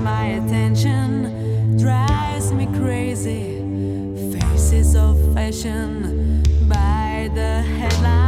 my attention, drives me crazy. Faces of fashion by the headline.